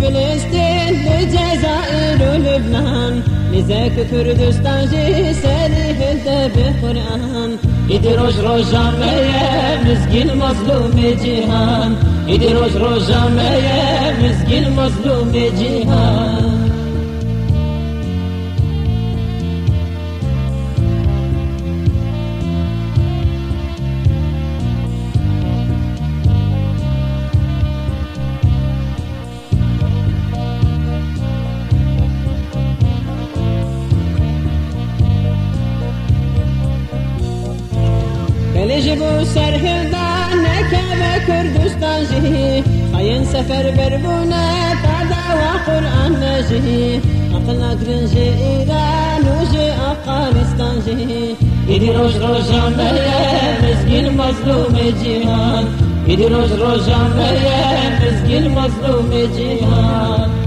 فلسطين لجزائر ولبنان لذاك كردستان جي سالي هلتا بقرآن إيدي روج روجا ميا مسكين مظلوم جيهان إيدي روج روجا ميا مسكين مظلوم جيهان Kelejibu serhildan nekebe Kürdistan jihi. Hayın seferber buna tada ve Kur'an jihi Akıl akrin ji İran Afganistan jihi. İdi roş roşan Meryem Mizgin mazlum cihan. İdi roş roşan Meryem Mizgin mazlum cihan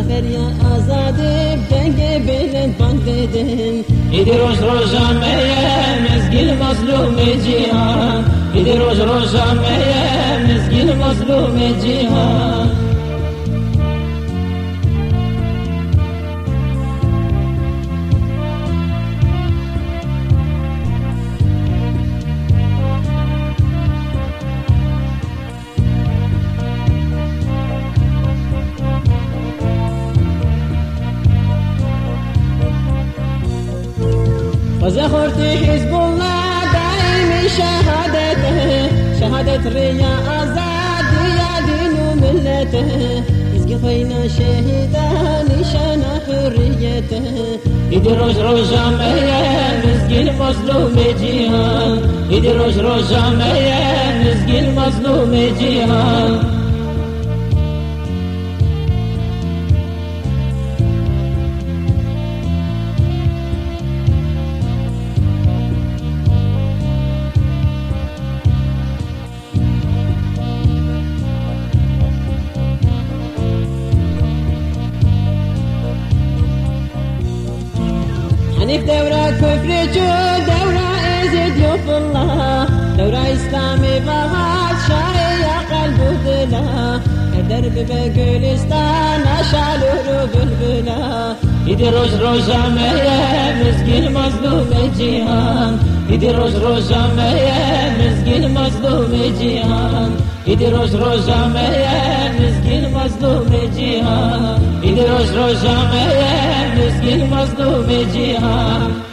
zafer ya azadi denge belin band dedin İdi roş roşan meye mezgil mazlum cihan. İdi roş roşan meye mezgil mazlum cihan وزخرتي حزب الله دائم شهادته شهادة ريا أزاد يا دين ملته يزقي خينا شهيدا نشان حريته إيدي روج روجا ميا نزقي المظلوم جيهان إيدي روج روجا ميا نزقي المظلوم جيهان Hanif devre köprücü devre ezid yufullah Devre İslami bahat şaiya kalbudula Eder bibe gülistan aşaluru bülbüla. İdi roj roja meye mizgil mazlum cihan. İdi roj roja meye mizgil mazlum cihan. İdi roj roja meye mizgil mazlum cihan. İdi roj roja meye روجا ميا مسكين مظلوم جيهان